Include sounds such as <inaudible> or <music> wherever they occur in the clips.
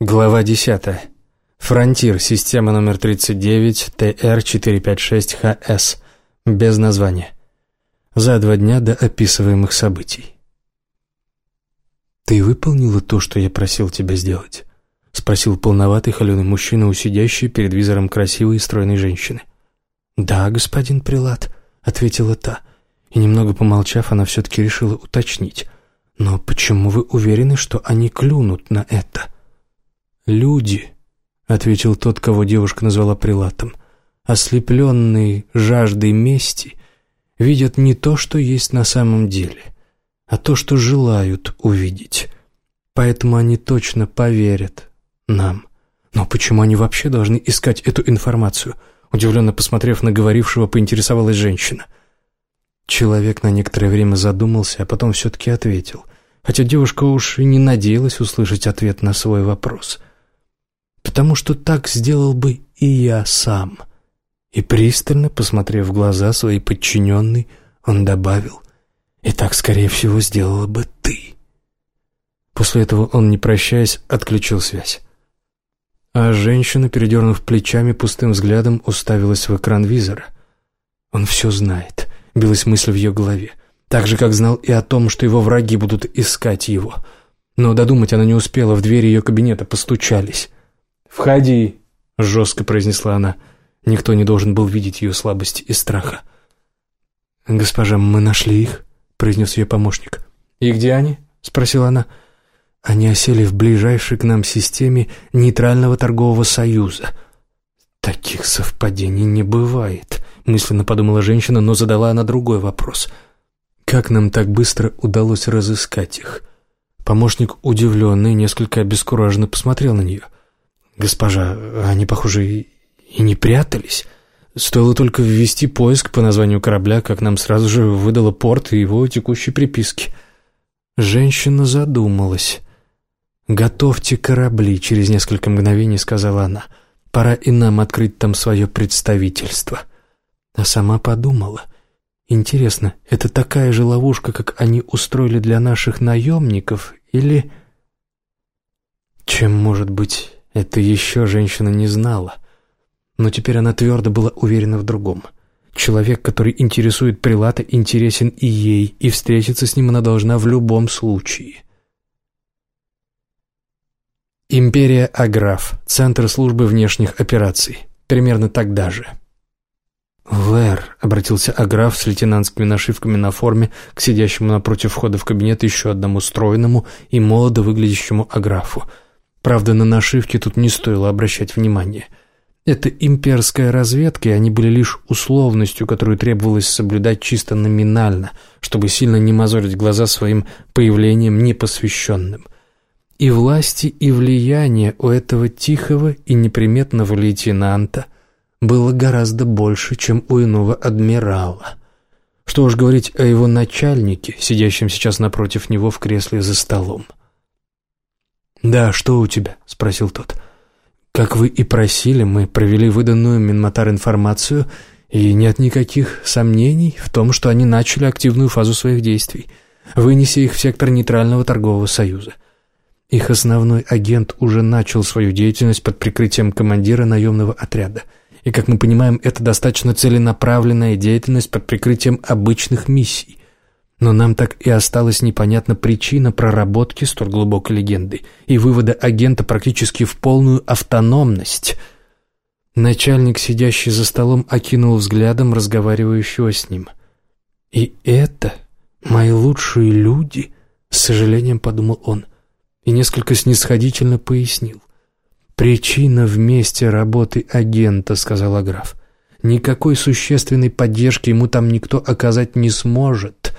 Глава 10. Фронтир, система номер 39, ТР-456ХС. Без названия. За два дня до описываемых событий. «Ты выполнила то, что я просил тебя сделать?» — спросил полноватый холеный мужчина, усидящий перед визором красивой и стройной женщины. «Да, господин Прилад», — ответила та. И немного помолчав, она все-таки решила уточнить. «Но почему вы уверены, что они клюнут на это?» «Люди», — ответил тот, кого девушка назвала прилатом, «ослепленные жаждой мести, видят не то, что есть на самом деле, а то, что желают увидеть. Поэтому они точно поверят нам. Но почему они вообще должны искать эту информацию?» Удивленно посмотрев на говорившего, поинтересовалась женщина. Человек на некоторое время задумался, а потом все-таки ответил, хотя девушка уж и не надеялась услышать ответ на свой вопрос — потому что так сделал бы и я сам. И пристально, посмотрев в глаза своей подчиненной, он добавил, «И так, скорее всего, сделала бы ты». После этого он, не прощаясь, отключил связь. А женщина, передернув плечами, пустым взглядом уставилась в экран визора. «Он все знает», — билась мысль в ее голове, так же, как знал и о том, что его враги будут искать его. Но додумать она не успела, в двери ее кабинета постучались. «Входи», — жестко произнесла она. Никто не должен был видеть ее слабости и страха. «Госпожа, мы нашли их», — произнес ее помощник. «И где они?» — спросила она. «Они осели в ближайшей к нам системе нейтрального торгового союза». «Таких совпадений не бывает», — мысленно подумала женщина, но задала она другой вопрос. «Как нам так быстро удалось разыскать их?» Помощник, удивленный, несколько обескураженно посмотрел на нее — «Госпожа, они, похоже, и не прятались. Стоило только ввести поиск по названию корабля, как нам сразу же выдало порт и его текущей приписки». Женщина задумалась. «Готовьте корабли», — через несколько мгновений сказала она. «Пора и нам открыть там свое представительство». А сама подумала. «Интересно, это такая же ловушка, как они устроили для наших наемников, или...» «Чем может быть это еще женщина не знала. Но теперь она твердо была уверена в другом. Человек, который интересует Прилата, интересен и ей, и встретиться с ним она должна в любом случае. Империя Аграф, Центр службы внешних операций. Примерно тогда же. «Вэр», — обратился Аграф с лейтенантскими нашивками на форме к сидящему напротив входа в кабинет еще одному стройному и молодо выглядящему Аграфу — Правда, на нашивки тут не стоило обращать внимания. Это имперская разведка, и они были лишь условностью, которую требовалось соблюдать чисто номинально, чтобы сильно не мозолить глаза своим появлением непосвященным. И власти, и влияние у этого тихого и неприметного лейтенанта было гораздо больше, чем у иного адмирала. Что уж говорить о его начальнике, сидящем сейчас напротив него в кресле за столом. «Да, что у тебя?» — спросил тот. «Как вы и просили, мы провели выданную Минматар информацию, и нет никаких сомнений в том, что они начали активную фазу своих действий, вынеся их в сектор нейтрального торгового союза. Их основной агент уже начал свою деятельность под прикрытием командира наемного отряда. И, как мы понимаем, это достаточно целенаправленная деятельность под прикрытием обычных миссий. Но нам так и осталась непонятна причина проработки столь глубокой легенды и вывода агента практически в полную автономность. Начальник, сидящий за столом, окинул взглядом разговаривающего с ним. «И это мои лучшие люди?» — с сожалением подумал он и несколько снисходительно пояснил. «Причина в месте работы агента», — сказал граф. «Никакой существенной поддержки ему там никто оказать не сможет».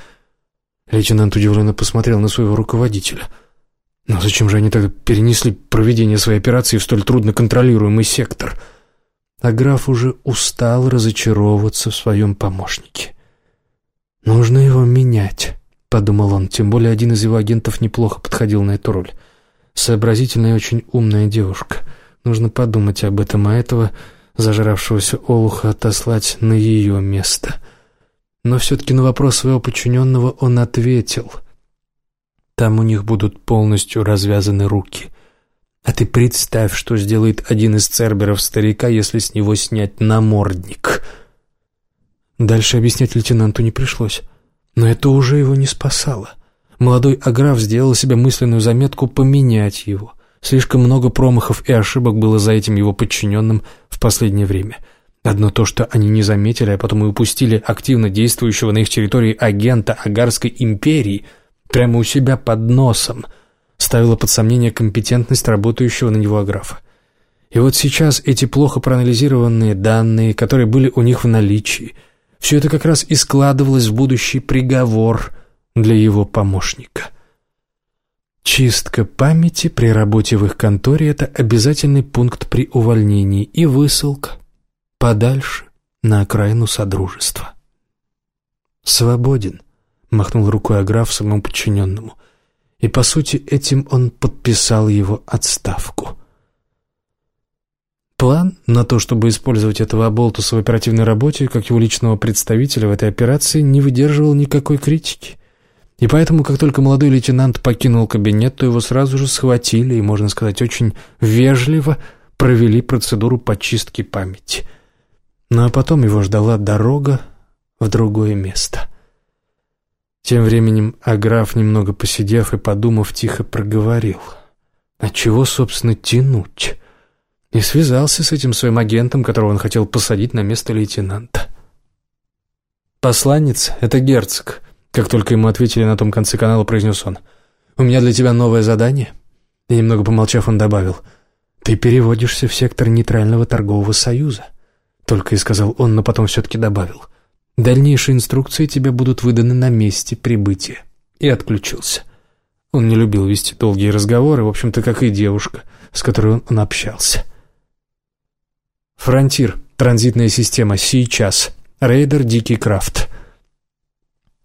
Лейтенант удивленно посмотрел на своего руководителя. «Но зачем же они тогда перенесли проведение своей операции в столь трудно контролируемый сектор?» А граф уже устал разочаровываться в своем помощнике. «Нужно его менять», — подумал он, тем более один из его агентов неплохо подходил на эту роль. «Сообразительная и очень умная девушка. Нужно подумать об этом, а этого зажравшегося олуха отослать на ее место». Но все-таки на вопрос своего подчиненного он ответил. Там у них будут полностью развязаны руки. А ты представь, что сделает один из церберов старика, если с него снять намордник. Дальше объяснять лейтенанту не пришлось. Но это уже его не спасало. Молодой Аграф сделал себе мысленную заметку поменять его. Слишком много промахов и ошибок было за этим его подчиненным в последнее время. Одно то, что они не заметили, а потом и упустили активно действующего на их территории агента Агарской империи прямо у себя под носом, ставило под сомнение компетентность работающего на него Аграфа. И вот сейчас эти плохо проанализированные данные, которые были у них в наличии, все это как раз и складывалось в будущий приговор для его помощника – Чистка памяти при работе в их конторе – это обязательный пункт при увольнении и высылка подальше на окраину Содружества. «Свободен», — махнул рукой Аграф своему подчиненному, и, по сути, этим он подписал его отставку. План на то, чтобы использовать этого оболтуса в оперативной работе, как его личного представителя в этой операции, не выдерживал никакой критики. И поэтому, как только молодой лейтенант покинул кабинет, то его сразу же схватили и, можно сказать, очень вежливо провели процедуру почистки памяти. Ну а потом его ждала дорога в другое место. Тем временем Аграф, немного посидев и подумав, тихо проговорил. «А чего, собственно, тянуть?» И связался с этим своим агентом, которого он хотел посадить на место лейтенанта. «Посланец — это герцог», как только ему ответили на том конце канала, произнес он. «У меня для тебя новое задание». И немного помолчав, он добавил. «Ты переводишься в сектор нейтрального торгового союза». Только и сказал он, но потом все-таки добавил. «Дальнейшие инструкции тебе будут выданы на месте прибытия». И отключился. Он не любил вести долгие разговоры, в общем-то, как и девушка, с которой он, он общался. «Фронтир. Транзитная система. Сейчас. Рейдер Дикий Крафт».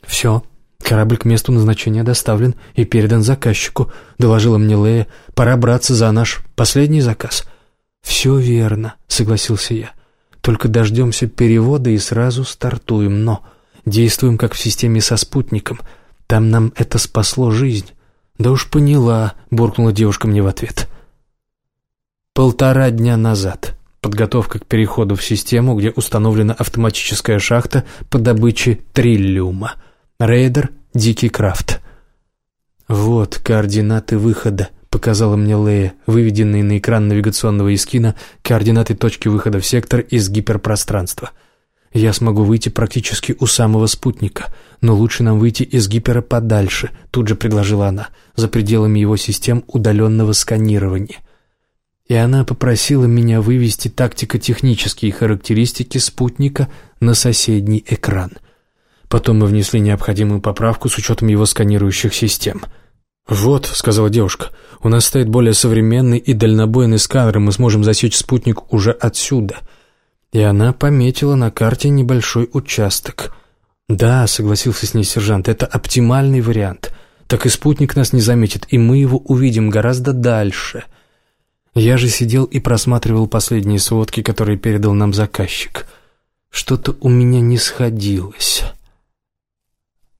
«Все, корабль к месту назначения доставлен и передан заказчику», — доложила мне Лея. «Пора браться за наш последний заказ». «Все верно», — согласился я. «Только дождемся перевода и сразу стартуем, но действуем как в системе со спутником. Там нам это спасло жизнь». «Да уж поняла», — буркнула девушка мне в ответ. Полтора дня назад. Подготовка к переходу в систему, где установлена автоматическая шахта по добыче триллиума. Рейдер Дикий Крафт. «Вот координаты выхода», — показала мне Лея, выведенные на экран навигационного эскина координаты точки выхода в сектор из гиперпространства. «Я смогу выйти практически у самого спутника, но лучше нам выйти из гипера подальше», — тут же предложила она, за пределами его систем удаленного сканирования. И она попросила меня вывести тактико-технические характеристики спутника на соседний экран — Потом мы внесли необходимую поправку с учетом его сканирующих систем. «Вот», — сказала девушка, — «у нас стоит более современный и дальнобойный сканер, и мы сможем засечь спутник уже отсюда». И она пометила на карте небольшой участок. «Да», — согласился с ней сержант, — «это оптимальный вариант. Так и спутник нас не заметит, и мы его увидим гораздо дальше». Я же сидел и просматривал последние сводки, которые передал нам заказчик. Что-то у меня не сходилось.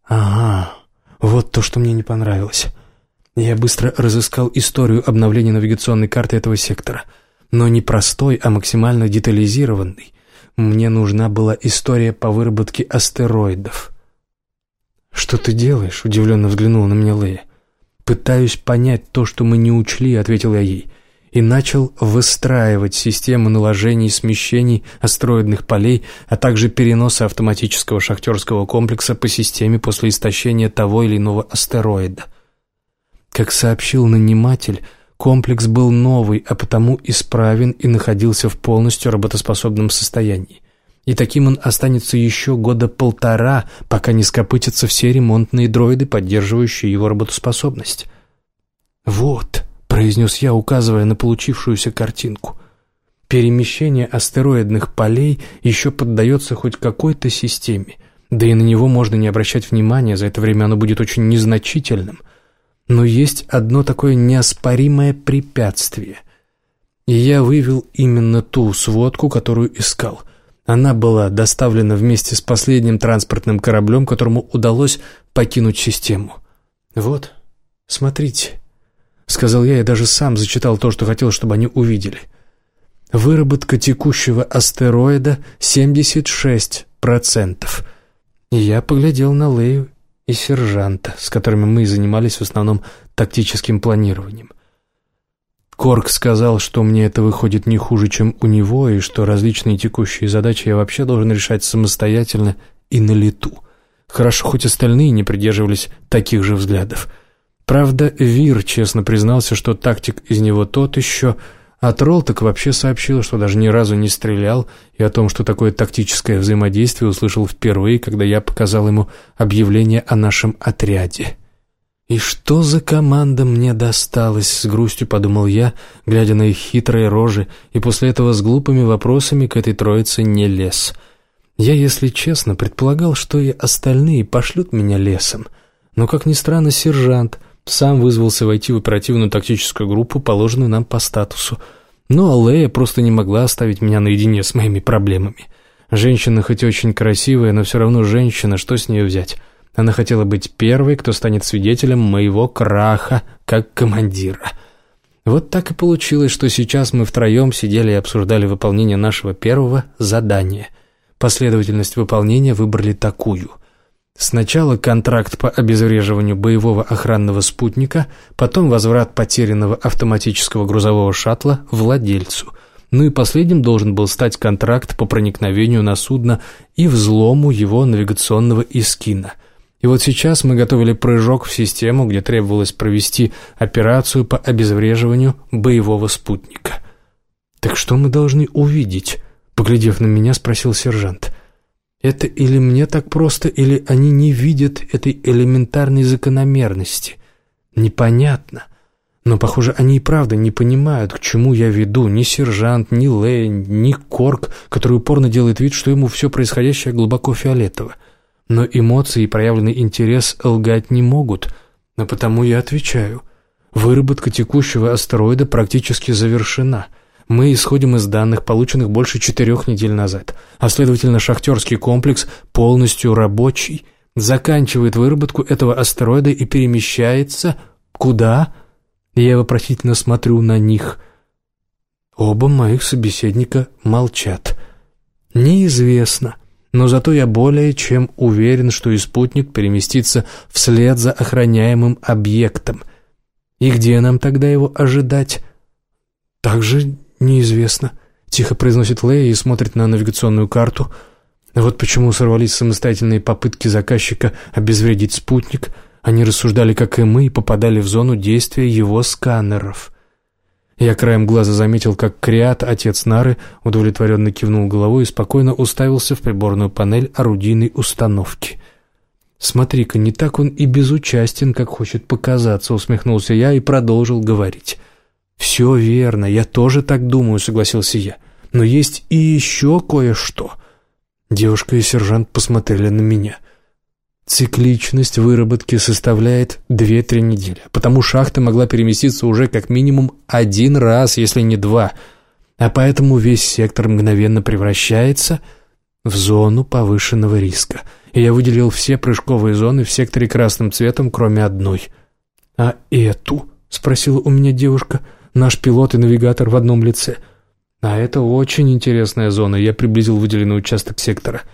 Ага, вот то, что мне не понравилось. Я быстро разыскал историю обновления навигационной карты этого сектора. Но не простой, а максимально детализированный. Мне нужна была история по выработке астероидов. «Что ты делаешь?» — удивленно взглянула на меня Лея. «Пытаюсь понять то, что мы не учли», — ответил я ей и начал выстраивать систему наложений и смещений астероидных полей, а также переноса автоматического шахтерского комплекса по системе после истощения того или иного астероида. Как сообщил наниматель, комплекс был новый, а потому исправен и находился в полностью работоспособном состоянии. И таким он останется еще года полтора, пока не скопытятся все ремонтные дроиды, поддерживающие его работоспособность. «Вот», произнес я, указывая на получившуюся картинку. Перемещение астероидных полей еще поддается хоть какой-то системе, да и на него можно не обращать внимания, за это время оно будет очень незначительным. Но есть одно такое неоспоримое препятствие. И я вывел именно ту сводку, которую искал. Она была доставлена вместе с последним транспортным кораблем, которому удалось покинуть систему. Вот, смотрите. — сказал я и даже сам зачитал то, что хотел, чтобы они увидели. «Выработка текущего астероида 76%. И я поглядел на Лею и сержанта, с которыми мы занимались в основном тактическим планированием. Корк сказал, что мне это выходит не хуже, чем у него, и что различные текущие задачи я вообще должен решать самостоятельно и на лету. Хорошо, хоть остальные не придерживались таких же взглядов. Правда, Вир честно признался, что тактик из него тот еще, а Тролл так вообще сообщил, что даже ни разу не стрелял, и о том, что такое тактическое взаимодействие, услышал впервые, когда я показал ему объявление о нашем отряде. «И что за команда мне досталась?» — с грустью подумал я, глядя на их хитрые рожи, и после этого с глупыми вопросами к этой троице не лез. Я, если честно, предполагал, что и остальные пошлют меня лесом. Но, как ни странно, сержант сам вызвался войти в оперативную тактическую группу, положенную нам по статусу. Но Аллея просто не могла оставить меня наедине с моими проблемами. Женщина хоть и очень красивая, но все равно женщина, что с нее взять?» Она хотела быть первой, кто станет свидетелем моего краха как командира. Вот так и получилось, что сейчас мы втроем сидели и обсуждали выполнение нашего первого задания. Последовательность выполнения выбрали такую. Сначала контракт по обезвреживанию боевого охранного спутника, потом возврат потерянного автоматического грузового шаттла владельцу – ну и последним должен был стать контракт по проникновению на судно и взлому его навигационного искина. И вот сейчас мы готовили прыжок в систему, где требовалось провести операцию по обезвреживанию боевого спутника. «Так что мы должны увидеть?» — поглядев на меня, спросил сержант. «Это или мне так просто, или они не видят этой элементарной закономерности? Непонятно». Но, похоже, они и правда не понимают, к чему я веду. Ни сержант, ни Лейн, ни Корк, который упорно делает вид, что ему все происходящее глубоко фиолетово. Но эмоции и проявленный интерес лгать не могут, а потому я отвечаю. Выработка текущего астероида практически завершена. Мы исходим из данных, полученных больше четырех недель назад, а следовательно шахтерский комплекс полностью рабочий, заканчивает выработку этого астероида и перемещается... Куда? Я вопросительно смотрю на них. Оба моих собеседника молчат. Неизвестно но зато я более чем уверен, что и спутник переместится вслед за охраняемым объектом. И где нам тогда его ожидать? Также неизвестно. Тихо произносит Лея и смотрит на навигационную карту. Вот почему сорвались самостоятельные попытки заказчика обезвредить спутник. Они рассуждали, как и мы, и попадали в зону действия его сканеров. Я краем глаза заметил, как Криат, отец Нары, удовлетворенно кивнул головой и спокойно уставился в приборную панель орудийной установки. «Смотри-ка, не так он и безучастен, как хочет показаться», — усмехнулся я и продолжил говорить. «Все верно, я тоже так думаю», — согласился я. «Но есть и еще кое-что». Девушка и сержант посмотрели на меня. Цикличность выработки составляет 2-3 недели, потому шахта могла переместиться уже как минимум один раз, если не два, а поэтому весь сектор мгновенно превращается в зону повышенного риска. И я выделил все прыжковые зоны в секторе красным цветом, кроме одной. «А эту?» — спросила у меня девушка. «Наш пилот и навигатор в одном лице». «А это очень интересная зона», — я приблизил выделенный участок сектора —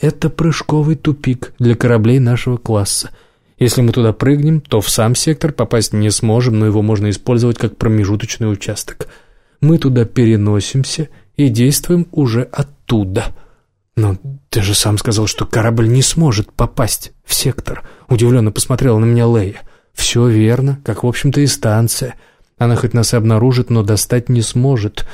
это прыжковый тупик для кораблей нашего класса. Если мы туда прыгнем, то в сам сектор попасть не сможем, но его можно использовать как промежуточный участок. Мы туда переносимся и действуем уже оттуда. Но ты же сам сказал, что корабль не сможет попасть в сектор. Удивленно посмотрела на меня Лея. Все верно, как в общем-то и станция. Она хоть нас и обнаружит, но достать не сможет.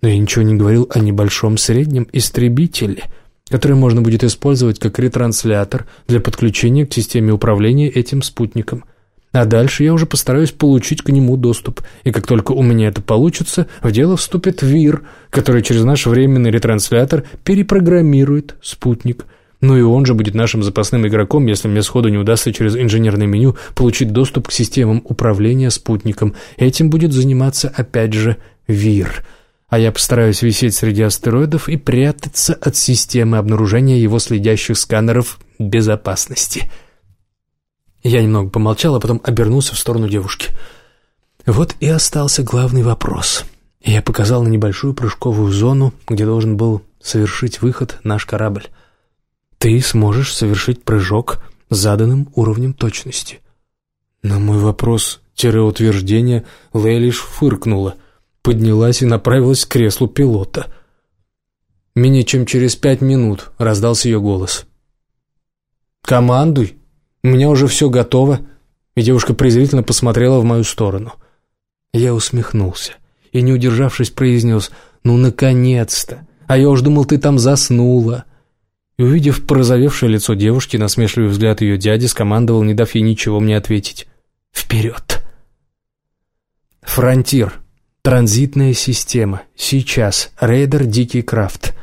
Но я ничего не говорил о небольшом среднем истребителе — который можно будет использовать как ретранслятор для подключения к системе управления этим спутником. А дальше я уже постараюсь получить к нему доступ, и как только у меня это получится, в дело вступит ВИР, который через наш временный ретранслятор перепрограммирует спутник. Ну и он же будет нашим запасным игроком, если мне сходу не удастся через инженерное меню получить доступ к системам управления спутником. Этим будет заниматься опять же ВИР – а я постараюсь висеть среди астероидов и прятаться от системы обнаружения его следящих сканеров безопасности. Я немного помолчал, а потом обернулся в сторону девушки. Вот и остался главный вопрос. Я показал на небольшую прыжковую зону, где должен был совершить выход наш корабль. Ты сможешь совершить прыжок с заданным уровнем точности. На мой вопрос-утверждение Лея лишь фыркнула, поднялась и направилась к креслу пилота. Менее чем через пять минут раздался ее голос. «Командуй! У меня уже все готово!» И девушка презрительно посмотрела в мою сторону. Я усмехнулся и, не удержавшись, произнес «Ну, наконец-то! А я уж думал, ты там заснула!» И, увидев порозовевшее лицо девушки, насмешливый взгляд ее дяди, скомандовал, не дав ей ничего мне ответить. «Вперед!» «Фронтир. Транзитная система. Сейчас. Рейдер Дикий Крафт».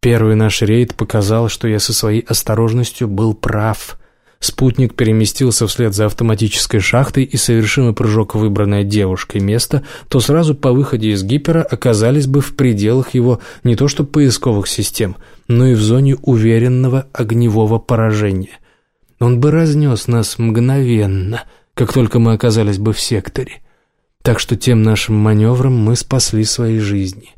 Первый наш рейд показал, что я со своей осторожностью был прав. Спутник переместился вслед за автоматической шахтой и, совершив прыжок выбранное девушкой место, то сразу по выходе из гипера оказались бы в пределах его не то что поисковых систем, но и в зоне уверенного огневого поражения. Он бы разнес нас мгновенно, как только мы оказались бы в секторе. Так что тем нашим маневром мы спасли свои жизни.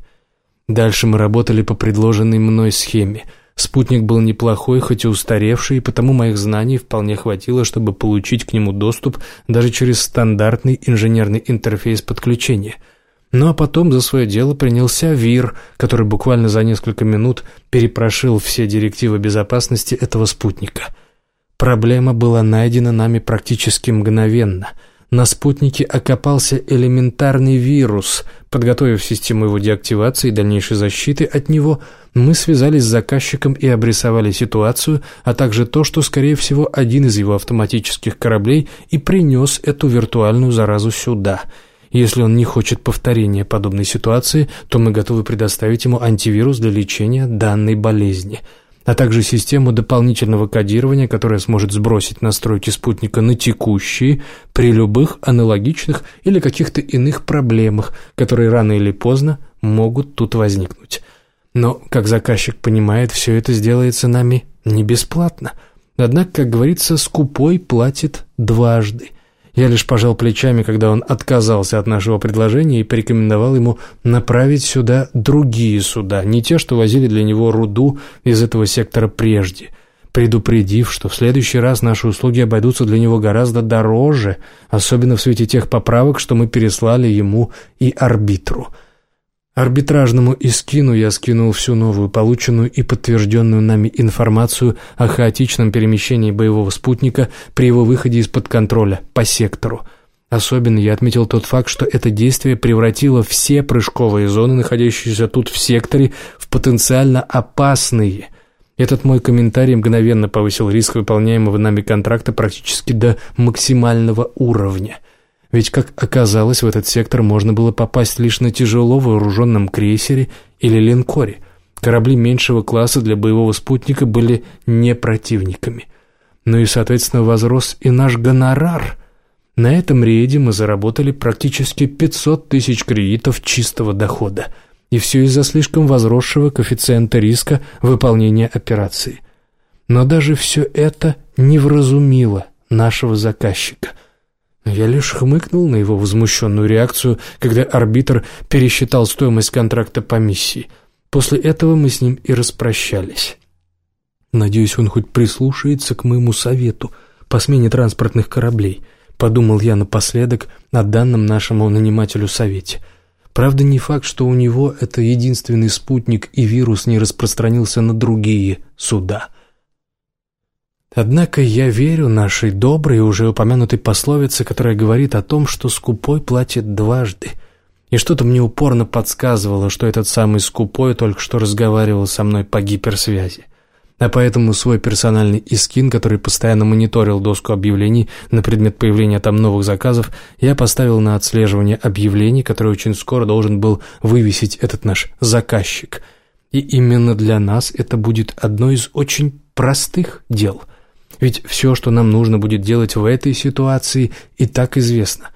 Дальше мы работали по предложенной мной схеме – Спутник был неплохой, хоть и устаревший, и потому моих знаний вполне хватило, чтобы получить к нему доступ даже через стандартный инженерный интерфейс подключения. Ну а потом за свое дело принялся ВИР, который буквально за несколько минут перепрошил все директивы безопасности этого спутника. Проблема была найдена нами практически мгновенно – на спутнике окопался элементарный вирус. Подготовив систему его деактивации и дальнейшей защиты от него, мы связались с заказчиком и обрисовали ситуацию, а также то, что, скорее всего, один из его автоматических кораблей и принес эту виртуальную заразу сюда. Если он не хочет повторения подобной ситуации, то мы готовы предоставить ему антивирус для лечения данной болезни – а также систему дополнительного кодирования, которая сможет сбросить настройки спутника на текущие при любых аналогичных или каких-то иных проблемах, которые рано или поздно могут тут возникнуть. Но, как заказчик понимает, все это сделается нами не бесплатно. Однако, как говорится, скупой платит дважды – я лишь пожал плечами, когда он отказался от нашего предложения и порекомендовал ему направить сюда другие суда, не те, что возили для него руду из этого сектора прежде, предупредив, что в следующий раз наши услуги обойдутся для него гораздо дороже, особенно в свете тех поправок, что мы переслали ему и арбитру – Арбитражному Искину я скинул всю новую, полученную и подтвержденную нами информацию о хаотичном перемещении боевого спутника при его выходе из-под контроля по сектору. Особенно я отметил тот факт, что это действие превратило все прыжковые зоны, находящиеся тут в секторе, в потенциально опасные. Этот мой комментарий мгновенно повысил риск выполняемого нами контракта практически до максимального уровня – ведь, как оказалось, в этот сектор можно было попасть лишь на тяжело вооруженном крейсере или линкоре. Корабли меньшего класса для боевого спутника были не противниками. Ну и, соответственно, возрос и наш гонорар. На этом рейде мы заработали практически 500 тысяч кредитов чистого дохода. И все из-за слишком возросшего коэффициента риска выполнения операции. Но даже все это не вразумило нашего заказчика – я лишь хмыкнул на его возмущенную реакцию, когда арбитр пересчитал стоимость контракта по миссии. После этого мы с ним и распрощались. Надеюсь, он хоть прислушается к моему совету по смене транспортных кораблей, подумал я напоследок о данном нашему нанимателю совете. Правда, не факт, что у него это единственный спутник и вирус не распространился на другие суда. Однако я верю нашей доброй, уже упомянутой пословице, которая говорит о том, что скупой платит дважды. И что-то мне упорно подсказывало, что этот самый скупой только что разговаривал со мной по гиперсвязи. А поэтому свой персональный искин, который постоянно мониторил доску объявлений на предмет появления там новых заказов, я поставил на отслеживание объявлений, который очень скоро должен был вывесить этот наш заказчик. И именно для нас это будет одно из очень простых дел – ведь все, что нам нужно будет делать в этой ситуации, и так известно.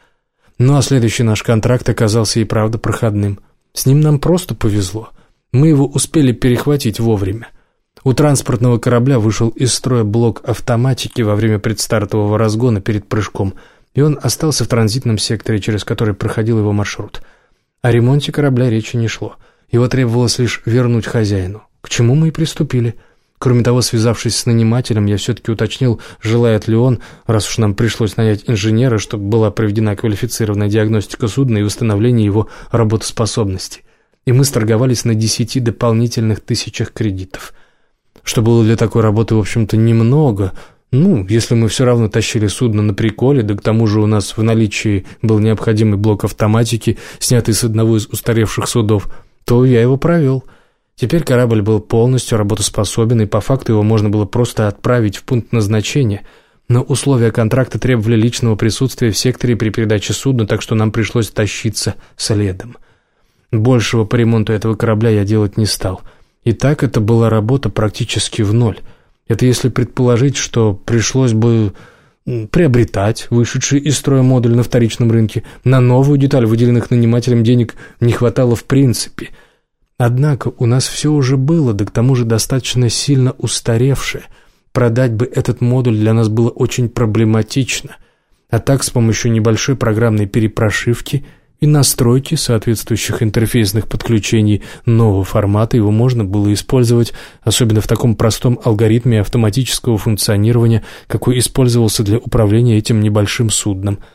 Ну а следующий наш контракт оказался и правда проходным. С ним нам просто повезло. Мы его успели перехватить вовремя. У транспортного корабля вышел из строя блок автоматики во время предстартового разгона перед прыжком, и он остался в транзитном секторе, через который проходил его маршрут. О ремонте корабля речи не шло. Его требовалось лишь вернуть хозяину. К чему мы и приступили. Кроме того, связавшись с нанимателем, я все-таки уточнил, желает ли он, раз уж нам пришлось нанять инженера, чтобы была проведена квалифицированная диагностика судна и установление его работоспособности. И мы сторговались на десяти дополнительных тысячах кредитов. Что было для такой работы, в общем-то, немного. Ну, если мы все равно тащили судно на приколе, да к тому же у нас в наличии был необходимый блок автоматики, снятый с одного из устаревших судов, то я его провел – Теперь корабль был полностью работоспособен, и по факту его можно было просто отправить в пункт назначения. Но условия контракта требовали личного присутствия в секторе при передаче судна, так что нам пришлось тащиться следом. Большего по ремонту этого корабля я делать не стал. И так это была работа практически в ноль. Это если предположить, что пришлось бы приобретать вышедший из строя модуль на вторичном рынке. На новую деталь выделенных нанимателем денег не хватало в принципе – Однако у нас все уже было, да к тому же достаточно сильно устаревшее. Продать бы этот модуль для нас было очень проблематично. А так с помощью небольшой программной перепрошивки и настройки соответствующих интерфейсных подключений нового формата его можно было использовать, особенно в таком простом алгоритме автоматического функционирования, какой использовался для управления этим небольшим судном –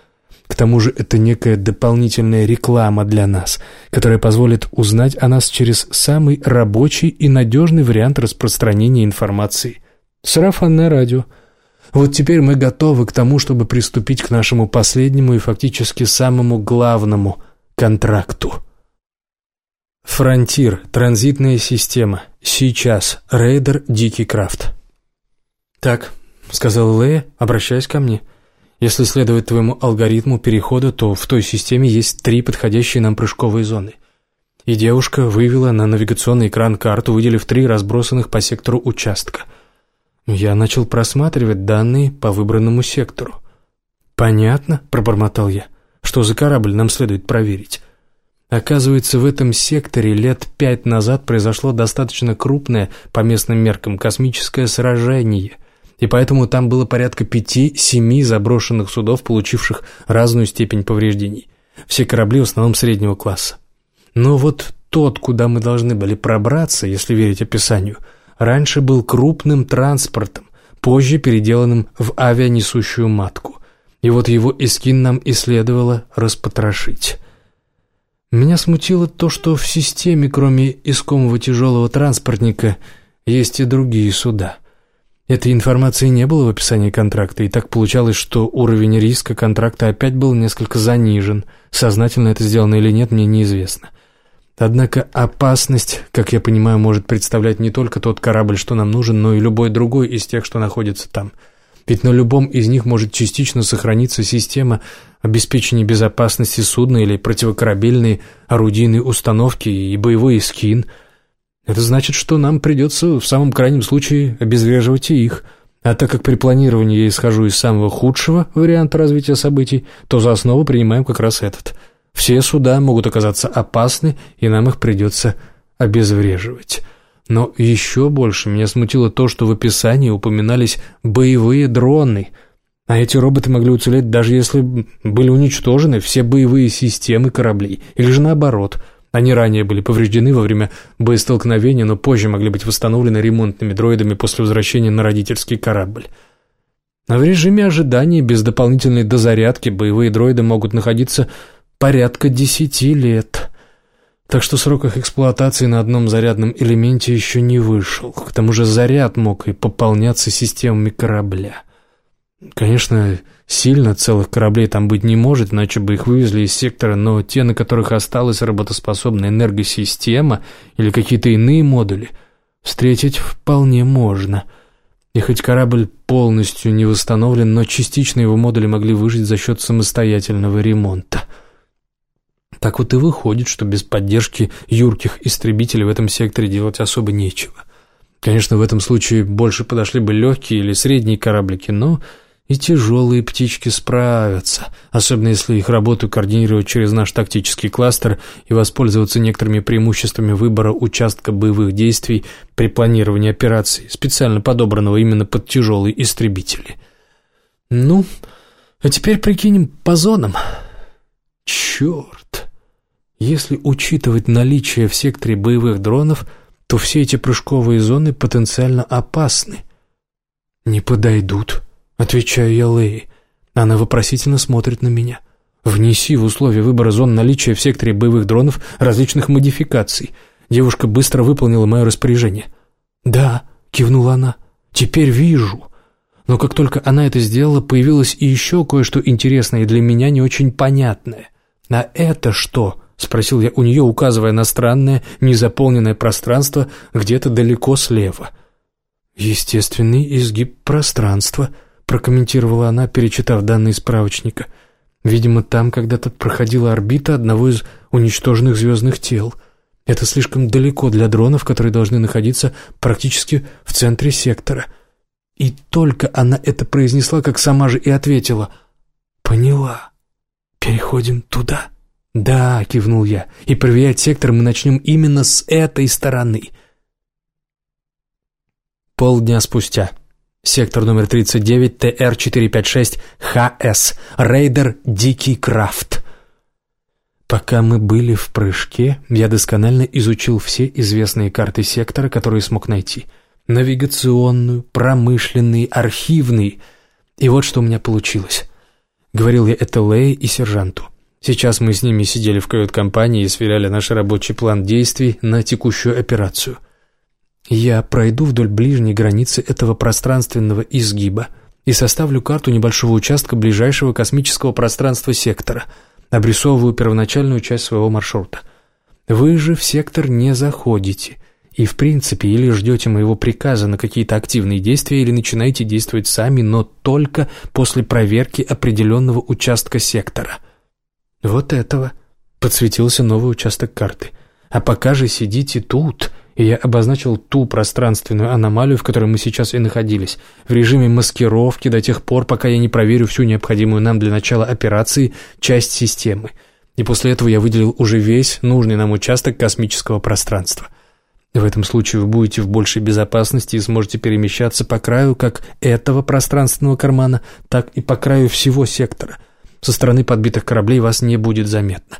к тому же это некая дополнительная реклама для нас, которая позволит узнать о нас через самый рабочий и надежный вариант распространения информации – сарафанное радио. Вот теперь мы готовы к тому, чтобы приступить к нашему последнему и фактически самому главному контракту. Фронтир, транзитная система. Сейчас. Рейдер Дикий Крафт. «Так», — сказала Лея, обращаясь ко мне, — если следовать твоему алгоритму перехода, то в той системе есть три подходящие нам прыжковые зоны. И девушка вывела на навигационный экран карту, выделив три разбросанных по сектору участка. Я начал просматривать данные по выбранному сектору. «Понятно», — пробормотал я, — «что за корабль нам следует проверить». Оказывается, в этом секторе лет пять назад произошло достаточно крупное, по местным меркам, космическое сражение, и поэтому там было порядка пяти-семи заброшенных судов, получивших разную степень повреждений. Все корабли в основном среднего класса. Но вот тот, куда мы должны были пробраться, если верить описанию, раньше был крупным транспортом, позже переделанным в авианесущую матку. И вот его эскин нам и следовало распотрошить. Меня смутило то, что в системе, кроме искомого тяжелого транспортника, есть и другие суда. Этой информации не было в описании контракта, и так получалось, что уровень риска контракта опять был несколько занижен. Сознательно это сделано или нет, мне неизвестно. Однако опасность, как я понимаю, может представлять не только тот корабль, что нам нужен, но и любой другой из тех, что находится там. Ведь на любом из них может частично сохраниться система обеспечения безопасности судна или противокорабельные орудийные установки и боевой скин – это значит, что нам придется в самом крайнем случае обезвреживать и их. А так как при планировании я исхожу из самого худшего варианта развития событий, то за основу принимаем как раз этот. Все суда могут оказаться опасны, и нам их придется обезвреживать. Но еще больше меня смутило то, что в описании упоминались боевые дроны, а эти роботы могли уцелеть даже если были уничтожены все боевые системы кораблей, или же наоборот – они ранее были повреждены во время боестолкновения, но позже могли быть восстановлены ремонтными дроидами после возвращения на родительский корабль. А в режиме ожидания без дополнительной дозарядки боевые дроиды могут находиться порядка десяти лет. Так что срок их эксплуатации на одном зарядном элементе еще не вышел. К тому же заряд мог и пополняться системами корабля. Конечно, сильно целых кораблей там быть не может, иначе бы их вывезли из сектора, но те, на которых осталась работоспособная энергосистема или какие-то иные модули, встретить вполне можно. И хоть корабль полностью не восстановлен, но частично его модули могли выжить за счет самостоятельного ремонта. Так вот и выходит, что без поддержки юрких истребителей в этом секторе делать особо нечего. Конечно, в этом случае больше подошли бы легкие или средние кораблики, но и тяжелые птички справятся, особенно если их работу координировать через наш тактический кластер и воспользоваться некоторыми преимуществами выбора участка боевых действий при планировании операций, специально подобранного именно под тяжелые истребители. Ну, А теперь прикинем по зонам. Черт! Если учитывать наличие в секторе боевых дронов, то все эти прыжковые зоны потенциально опасны. «Не подойдут», — отвечаю я Лэй. Она вопросительно смотрит на меня. «Внеси в условия выбора зон наличия в секторе боевых дронов различных модификаций». Девушка быстро выполнила мое распоряжение. «Да», — кивнула она, — «теперь вижу». Но как только она это сделала, появилось и еще кое-что интересное и для меня не очень понятное. «А это что?» — спросил я у нее, указывая на странное, незаполненное пространство где-то далеко слева. «Естественный изгиб пространства», — прокомментировала она, перечитав данные справочника. «Видимо, там когда-то проходила орбита одного из уничтоженных звездных тел. Это слишком далеко для дронов, которые должны находиться практически в центре сектора». И только она это произнесла, как сама же и ответила. «Поняла. Переходим туда». «Да», — кивнул я, — «и проверять сектор мы начнем именно с этой стороны». Полдня спустя. Сектор номер 39, ТР-456, ХС, рейдер «Дикий Крафт». Пока мы были в прыжке, я досконально изучил все известные карты сектора, которые смог найти. Навигационную, промышленный, архивный. И вот что у меня получилось. Говорил я это Лэй и сержанту. Сейчас мы с ними сидели в кают-компании и сверяли наш рабочий план действий на текущую операцию. Я пройду вдоль ближней границы этого пространственного изгиба и составлю карту небольшого участка ближайшего космического пространства сектора, обрисовываю первоначальную часть своего маршрута. Вы же в сектор не заходите, и в принципе или ждете моего приказа на какие-то активные действия, или начинаете действовать сами, но только после проверки определенного участка сектора – «Вот этого», — подсветился новый участок карты. «А пока же сидите тут», и я обозначил ту пространственную аномалию, в которой мы сейчас и находились, в режиме маскировки до тех пор, пока я не проверю всю необходимую нам для начала операции часть системы. И после этого я выделил уже весь нужный нам участок космического пространства. В этом случае вы будете в большей безопасности и сможете перемещаться по краю как этого пространственного кармана, так и по краю всего сектора — со стороны подбитых кораблей вас не будет заметно.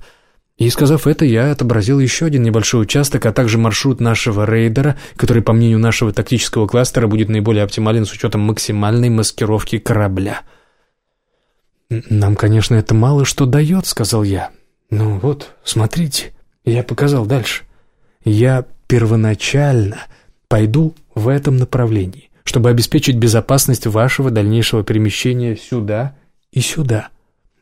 И сказав это, я отобразил еще один небольшой участок, а также маршрут нашего рейдера, который, по мнению нашего тактического кластера, будет наиболее оптимален с учетом максимальной маскировки корабля. «Нам, конечно, это мало что дает», — сказал я. «Ну вот, смотрите, я показал дальше. Я первоначально пойду в этом направлении, чтобы обеспечить безопасность вашего дальнейшего перемещения сюда и сюда».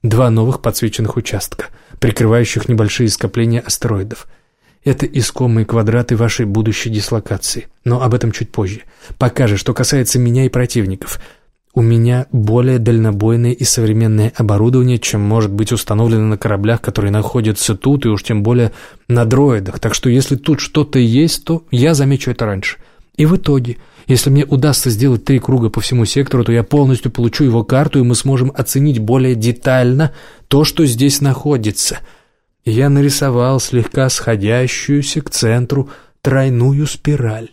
Два новых подсвеченных участка, прикрывающих небольшие скопления астероидов. Это искомые квадраты вашей будущей дислокации, но об этом чуть позже. Пока же, что касается меня и противников. У меня более дальнобойное и современное оборудование, чем может быть установлено на кораблях, которые находятся тут, и уж тем более на дроидах, так что если тут что-то есть, то я замечу это раньше. И в итоге если мне удастся сделать три круга по всему сектору, то я полностью получу его карту, и мы сможем оценить более детально то, что здесь находится. я нарисовал слегка сходящуюся к центру тройную спираль.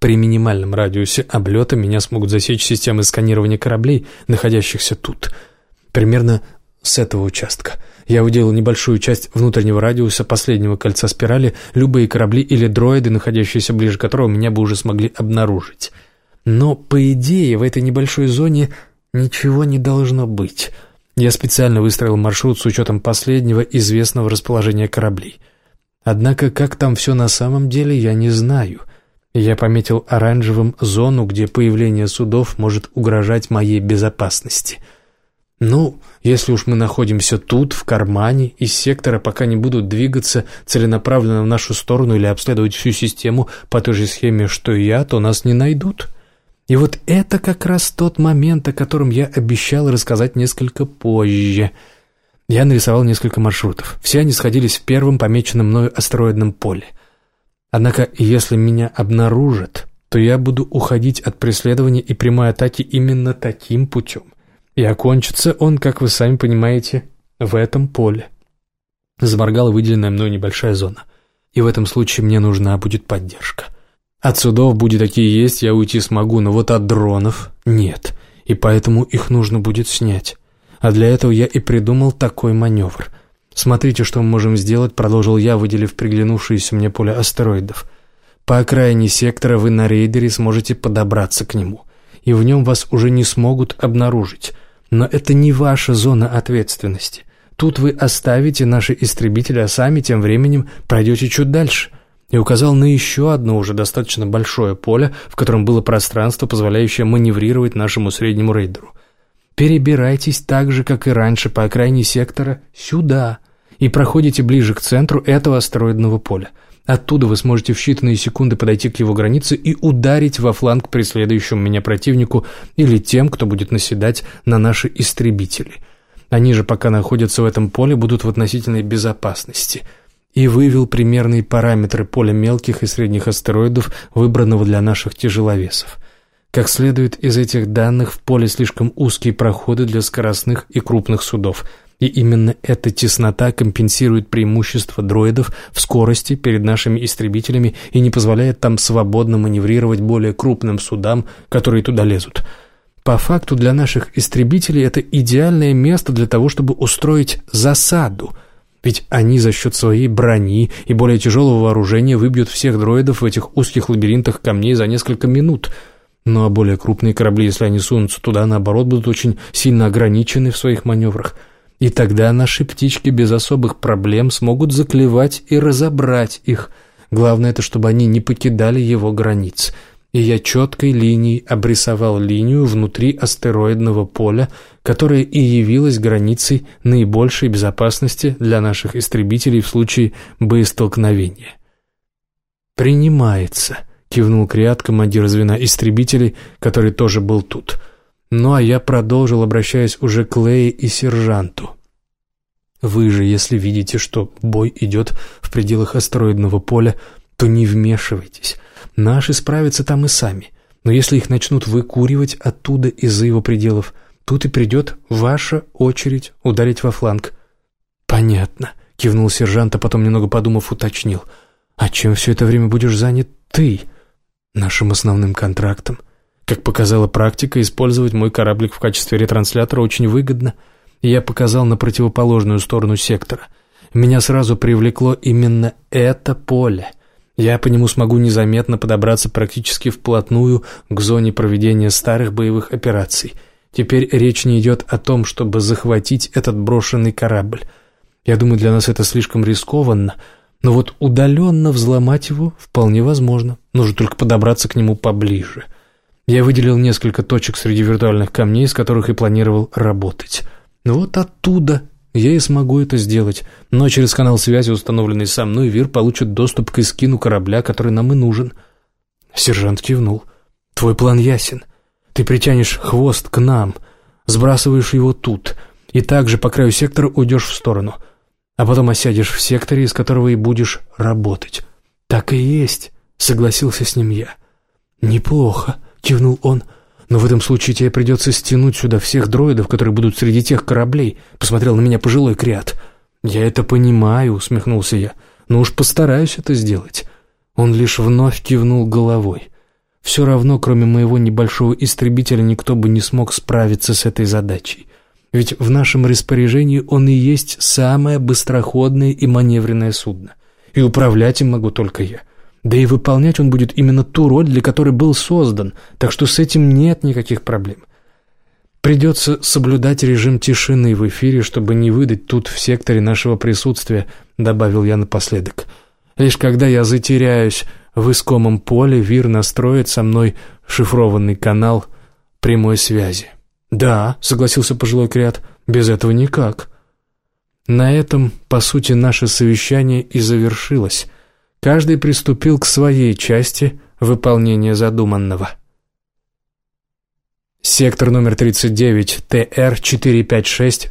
При минимальном радиусе облета меня смогут засечь системы сканирования кораблей, находящихся тут. Примерно с этого участка. Я выделил небольшую часть внутреннего радиуса последнего кольца спирали, любые корабли или дроиды, находящиеся ближе которого меня бы уже смогли обнаружить. Но, по идее, в этой небольшой зоне ничего не должно быть. Я специально выстроил маршрут с учетом последнего известного расположения кораблей. Однако, как там все на самом деле, я не знаю. Я пометил оранжевым зону, где появление судов может угрожать моей безопасности — ну, если уж мы находимся тут, в кармане, из сектора пока не будут двигаться целенаправленно в нашу сторону или обследовать всю систему по той же схеме, что и я, то нас не найдут. И вот это как раз тот момент, о котором я обещал рассказать несколько позже. Я нарисовал несколько маршрутов. Все они сходились в первом помеченном мною астероидном поле. Однако, если меня обнаружат, то я буду уходить от преследования и прямой атаки именно таким путем. И окончится он, как вы сами понимаете, в этом поле. Заморгала выделенная мной небольшая зона. И в этом случае мне нужна будет поддержка. От судов будет такие есть, я уйти смогу, но вот от дронов нет. И поэтому их нужно будет снять. А для этого я и придумал такой маневр. Смотрите, что мы можем сделать, продолжил я, выделив приглянувшееся мне поле астероидов. По окраине сектора вы на рейдере сможете подобраться к нему, и в нем вас уже не смогут обнаружить. Но это не ваша зона ответственности. Тут вы оставите наши истребители, а сами тем временем пройдете чуть дальше и указал на еще одно уже достаточно большое поле, в котором было пространство, позволяющее маневрировать нашему среднему рейдеру. Перебирайтесь так же, как и раньше, по окраине сектора сюда и проходите ближе к центру этого астероидного поля. Оттуда вы сможете в считанные секунды подойти к его границе и ударить во фланг преследующему меня противнику или тем, кто будет наседать на наши истребители. Они же, пока находятся в этом поле, будут в относительной безопасности – и вывел примерные параметры поля мелких и средних астероидов, выбранного для наших тяжеловесов. Как следует из этих данных, в поле слишком узкие проходы для скоростных и крупных судов, и именно эта теснота компенсирует преимущество дроидов в скорости перед нашими истребителями и не позволяет там свободно маневрировать более крупным судам, которые туда лезут. По факту для наших истребителей это идеальное место для того, чтобы устроить засаду – ведь они за счет своей брони и более тяжелого вооружения выбьют всех дроидов в этих узких лабиринтах камней за несколько минут. Ну а более крупные корабли, если они сунутся туда, наоборот, будут очень сильно ограничены в своих маневрах. И тогда наши птички без особых проблем смогут заклевать и разобрать их. Главное это, чтобы они не покидали его границ и я четкой линией обрисовал линию внутри астероидного поля, которая и явилась границей наибольшей безопасности для наших истребителей в случае боестолкновения. «Принимается», — кивнул Криат, командир звена истребителей, который тоже был тут. Ну а я продолжил, обращаясь уже к Лее и сержанту. «Вы же, если видите, что бой идет в пределах астероидного поля, то не вмешивайтесь». Наши справятся там и сами. Но если их начнут выкуривать оттуда из-за его пределов, тут и придет ваша очередь ударить во фланг». «Понятно», — кивнул сержант, а потом, немного подумав, уточнил. «А чем все это время будешь занят ты?» «Нашим основным контрактом. Как показала практика, использовать мой кораблик в качестве ретранслятора очень выгодно. Я показал на противоположную сторону сектора. Меня сразу привлекло именно это поле». Я по нему смогу незаметно подобраться практически вплотную к зоне проведения старых боевых операций. Теперь речь не идет о том, чтобы захватить этот брошенный корабль. Я думаю, для нас это слишком рискованно, но вот удаленно взломать его вполне возможно. Нужно только подобраться к нему поближе. Я выделил несколько точек среди виртуальных камней, с которых и планировал работать. Вот оттуда я и смогу это сделать, но через канал связи, установленный со мной, Вир получит доступ к эскину корабля, который нам и нужен. Сержант кивнул. Твой план ясен. Ты притянешь хвост к нам, сбрасываешь его тут, и также по краю сектора уйдешь в сторону, а потом осядешь в секторе, из которого и будешь работать. Так и есть, согласился с ним я. Неплохо, кивнул он, — но в этом случае тебе придется стянуть сюда всех дроидов, которые будут среди тех кораблей», — посмотрел на меня пожилой Криат. «Я это понимаю», — усмехнулся я, — «но уж постараюсь это сделать». Он лишь вновь кивнул головой. «Все равно, кроме моего небольшого истребителя, никто бы не смог справиться с этой задачей. Ведь в нашем распоряжении он и есть самое быстроходное и маневренное судно. И управлять им могу только я. Да и выполнять он будет именно ту роль, для которой был создан, так что с этим нет никаких проблем. Придется соблюдать режим тишины в эфире, чтобы не выдать тут в секторе нашего присутствия, добавил я напоследок. Лишь когда я затеряюсь в искомом поле, Вир настроит со мной шифрованный канал прямой связи. «Да», — согласился пожилой Криат, — «без этого никак». На этом, по сути, наше совещание и завершилось — Каждый приступил к своей части выполнения задуманного. Сектор номер 39, ТР-456,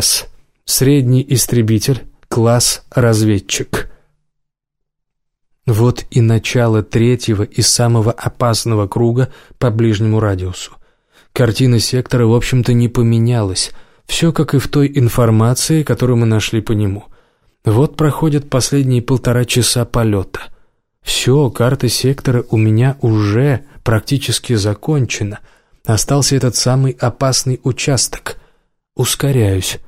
ХС. Средний истребитель, класс разведчик. Вот и начало третьего и самого опасного круга по ближнему радиусу. Картина сектора, в общем-то, не поменялась. Все как и в той информации, которую мы нашли по нему. Вот проходят последние полтора часа полета. Все, карта сектора у меня уже практически закончена. Остался этот самый опасный участок. Ускоряюсь.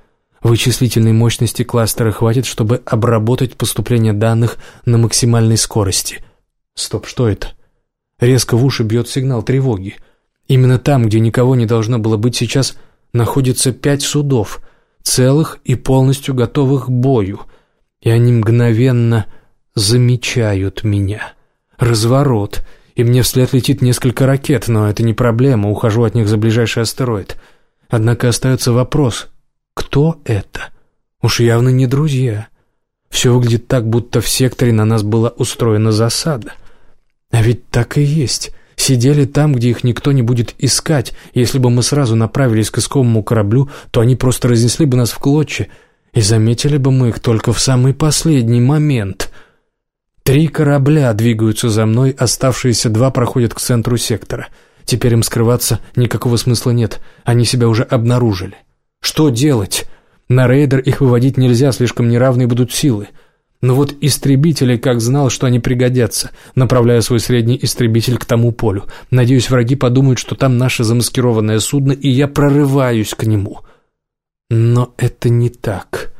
Вычислительной мощности кластера хватит, чтобы обработать поступление данных на максимальной скорости. Стоп, что это? Резко в уши бьет сигнал тревоги. Именно там, где никого не должно было быть сейчас, находится пять судов, целых и полностью готовых к бою, и они мгновенно замечают меня. Разворот, и мне вслед летит несколько ракет, но это не проблема, ухожу от них за ближайший астероид. Однако остается вопрос, кто это? Уж явно не друзья. Все выглядит так, будто в секторе на нас была устроена засада. А ведь так и есть. Сидели там, где их никто не будет искать. Если бы мы сразу направились к искомому кораблю, то они просто разнесли бы нас в клочья. И заметили бы мы их только в самый последний момент. Три корабля двигаются за мной, оставшиеся два проходят к центру сектора. Теперь им скрываться никакого смысла нет. Они себя уже обнаружили. Что делать? На рейдер их выводить нельзя, слишком неравные будут силы. Но вот истребители как знал, что они пригодятся, направляя свой средний истребитель к тому полю. Надеюсь, враги подумают, что там наше замаскированное судно, и я прорываюсь к нему. Но это не так.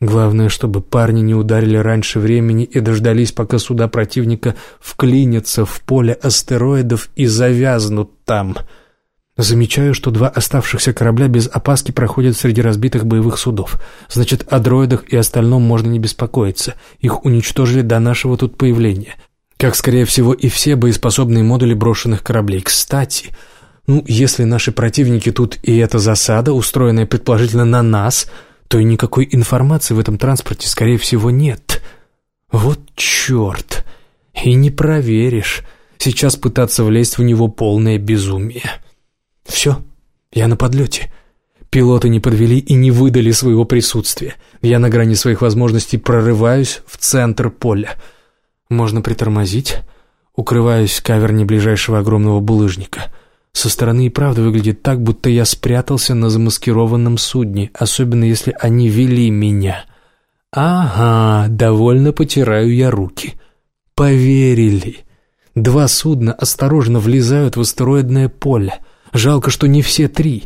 Главное, чтобы парни не ударили раньше времени и дождались, пока суда противника вклинятся в поле астероидов и завязнут там — Замечаю, что два оставшихся корабля без опаски проходят среди разбитых боевых судов. Значит, о дроидах и остальном можно не беспокоиться. Их уничтожили до нашего тут появления. Как, скорее всего, и все боеспособные модули брошенных кораблей. Кстати, ну, если наши противники тут и эта засада, устроенная предположительно на нас, то и никакой информации в этом транспорте, скорее всего, нет. Вот черт! И не проверишь. Сейчас пытаться влезть в него полное безумие. Все, я на подлете. Пилоты не подвели и не выдали своего присутствия. Я на грани своих возможностей прорываюсь в центр поля. Можно притормозить. Укрываюсь в каверне ближайшего огромного булыжника. Со стороны и правда выглядит так, будто я спрятался на замаскированном судне, особенно если они вели меня. Ага, довольно потираю я руки. Поверили. Два судна осторожно влезают в астероидное поле — Жалко, что не все три.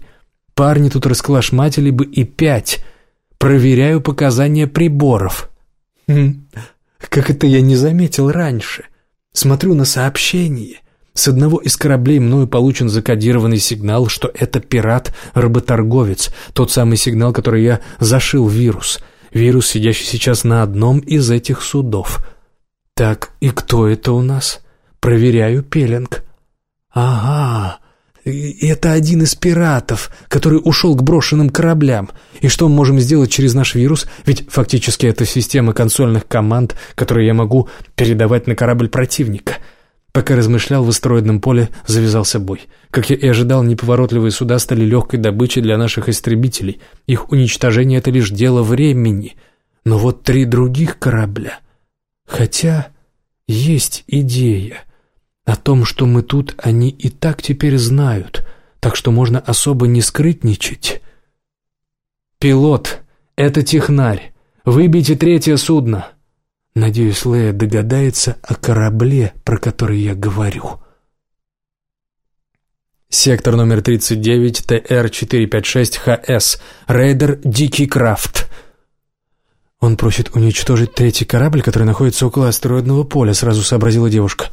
Парни тут расколошматили бы и пять. Проверяю показания приборов. Хм, как это я не заметил раньше. Смотрю на сообщение. С одного из кораблей мною получен закодированный сигнал, что это пират-работорговец, тот самый сигнал, который я зашил вирус. Вирус, сидящий сейчас на одном из этих судов. Так, и кто это у нас? Проверяю пеленг. Ага, это один из пиратов, который ушел к брошенным кораблям. И что мы можем сделать через наш вирус? Ведь фактически это система консольных команд, которые я могу передавать на корабль противника. Пока размышлял, в астероидном поле завязался бой. Как я и ожидал, неповоротливые суда стали легкой добычей для наших истребителей. Их уничтожение — это лишь дело времени. Но вот три других корабля... Хотя есть идея — о том, что мы тут, они и так теперь знают, так что можно особо не скрытничать. «Пилот, это технарь. Выбейте третье судно». Надеюсь, Лея догадается о корабле, про который я говорю. Сектор номер 39, ТР-456-ХС, рейдер «Дикий Крафт». Он просит уничтожить третий корабль, который находится около астероидного поля, сразу сообразила девушка.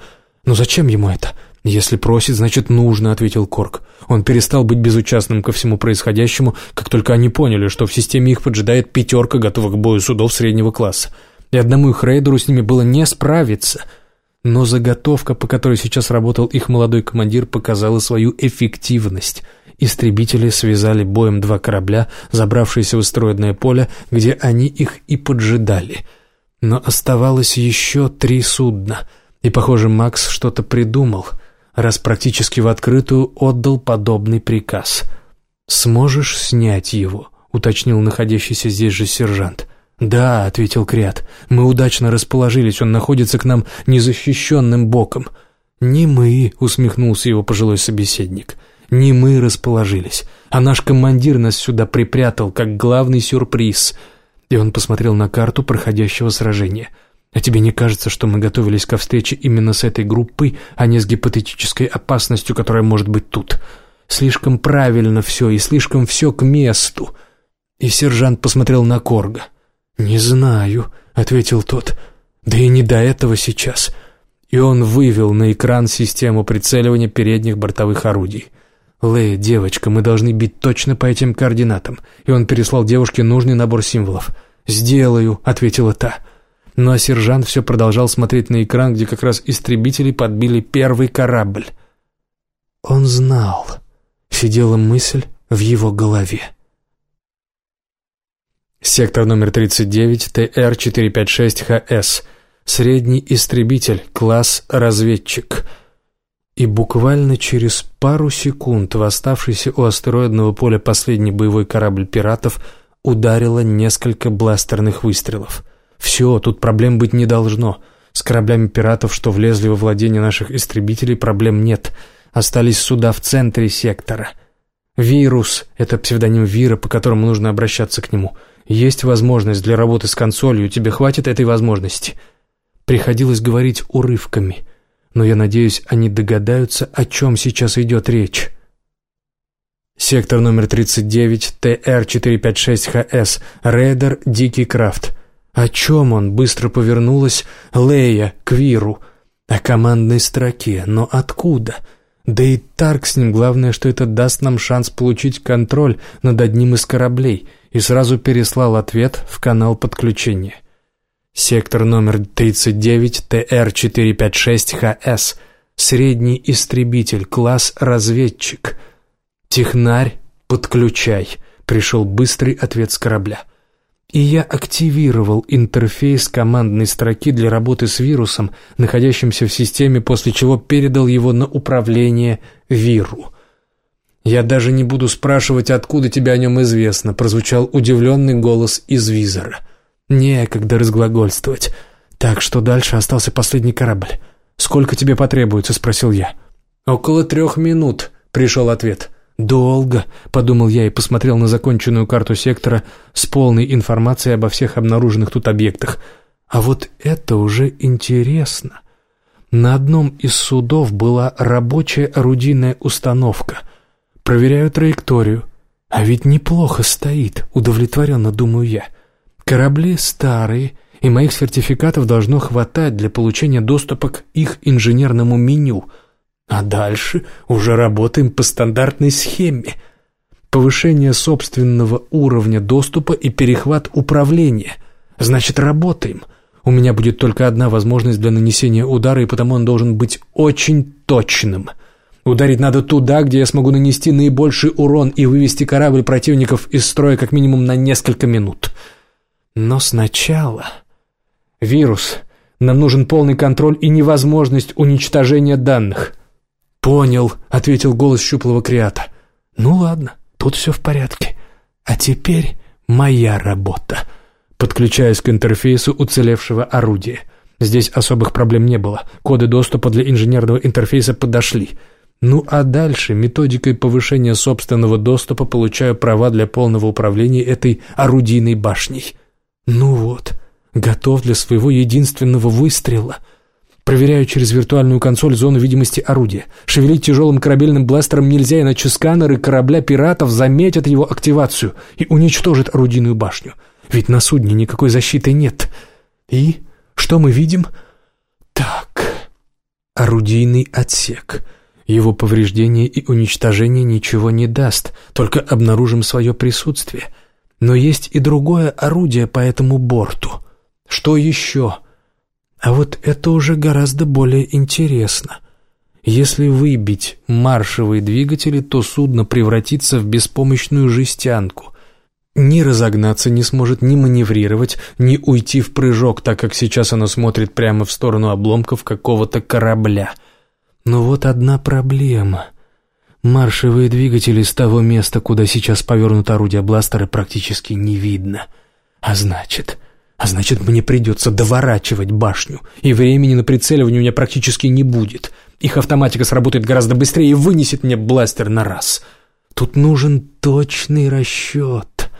«Но зачем ему это?» «Если просит, значит нужно», — ответил Корк. Он перестал быть безучастным ко всему происходящему, как только они поняли, что в системе их поджидает пятерка готовых к бою судов среднего класса. И одному их рейдеру с ними было не справиться. Но заготовка, по которой сейчас работал их молодой командир, показала свою эффективность. Истребители связали боем два корабля, забравшиеся в астероидное поле, где они их и поджидали. Но оставалось еще три судна — и, похоже, Макс что-то придумал, раз практически в открытую отдал подобный приказ. «Сможешь снять его?» — уточнил находящийся здесь же сержант. «Да», — ответил Крят, — «мы удачно расположились, он находится к нам незащищенным боком». «Не мы», — усмехнулся его пожилой собеседник, — «не мы расположились, а наш командир нас сюда припрятал, как главный сюрприз». И он посмотрел на карту проходящего сражения — а тебе не кажется, что мы готовились ко встрече именно с этой группой, а не с гипотетической опасностью, которая может быть тут? Слишком правильно все и слишком все к месту. И сержант посмотрел на Корга. «Не знаю», — ответил тот. «Да и не до этого сейчас». И он вывел на экран систему прицеливания передних бортовых орудий. «Лея, девочка, мы должны бить точно по этим координатам». И он переслал девушке нужный набор символов. «Сделаю», — ответила та. Ну а сержант все продолжал смотреть на экран, где как раз истребители подбили первый корабль. Он знал. Сидела мысль в его голове. Сектор номер 39, ТР-456ХС. Средний истребитель, класс разведчик. И буквально через пару секунд в оставшийся у астероидного поля последний боевой корабль пиратов ударило несколько бластерных выстрелов. Все, тут проблем быть не должно. С кораблями пиратов, что влезли во владение наших истребителей, проблем нет. Остались суда в центре сектора. Вирус — это псевдоним Вира, по которому нужно обращаться к нему. Есть возможность для работы с консолью, тебе хватит этой возможности. Приходилось говорить урывками, но я надеюсь, они догадаются, о чем сейчас идет речь. Сектор номер 39, ТР-456ХС, рейдер Дикий Крафт. О чем он? Быстро повернулась Лея к Виру. О командной строке, но откуда? Да и Тарк с ним, главное, что это даст нам шанс получить контроль над одним из кораблей, и сразу переслал ответ в канал подключения. Сектор номер 39 ТР-456ХС. Средний истребитель, класс разведчик. Технарь, подключай. Пришел быстрый ответ с корабля. И я активировал интерфейс командной строки для работы с вирусом, находящимся в системе, после чего передал его на управление Виру. «Я даже не буду спрашивать, откуда тебе о нем известно», — прозвучал удивленный голос из визора. «Некогда разглагольствовать. Так, что дальше остался последний корабль. Сколько тебе потребуется?» — спросил я. «Около трех минут», — пришел ответ. «Долго», — подумал я и посмотрел на законченную карту сектора с полной информацией обо всех обнаруженных тут объектах. А вот это уже интересно. На одном из судов была рабочая орудийная установка. Проверяю траекторию. А ведь неплохо стоит, удовлетворенно думаю я. Корабли старые, и моих сертификатов должно хватать для получения доступа к их инженерному меню — а дальше уже работаем по стандартной схеме. Повышение собственного уровня доступа и перехват управления. Значит, работаем. У меня будет только одна возможность для нанесения удара, и потому он должен быть очень точным. Ударить надо туда, где я смогу нанести наибольший урон и вывести корабль противников из строя как минимум на несколько минут. Но сначала... Вирус. Нам нужен полный контроль и невозможность уничтожения данных. «Понял», — ответил голос щуплого креата. «Ну ладно, тут все в порядке. А теперь моя работа». Подключаясь к интерфейсу уцелевшего орудия. Здесь особых проблем не было. Коды доступа для инженерного интерфейса подошли. Ну а дальше методикой повышения собственного доступа получаю права для полного управления этой орудийной башней. Ну вот, готов для своего единственного выстрела — Проверяю через виртуальную консоль зону видимости орудия. Шевелить тяжелым корабельным бластером нельзя, иначе сканеры корабля пиратов заметят его активацию и уничтожат орудийную башню. Ведь на судне никакой защиты нет. И что мы видим? Так, орудийный отсек. Его повреждение и уничтожение ничего не даст, только обнаружим свое присутствие. Но есть и другое орудие по этому борту. Что еще? — а вот это уже гораздо более интересно. Если выбить маршевые двигатели, то судно превратится в беспомощную жестянку. Ни разогнаться не сможет, ни маневрировать, ни уйти в прыжок, так как сейчас оно смотрит прямо в сторону обломков какого-то корабля. Но вот одна проблема. Маршевые двигатели с того места, куда сейчас повернут орудие бластера, практически не видно. А значит... А значит, мне придется доворачивать башню, и времени на прицеливание у меня практически не будет. Их автоматика сработает гораздо быстрее и вынесет мне бластер на раз. Тут нужен точный расчет.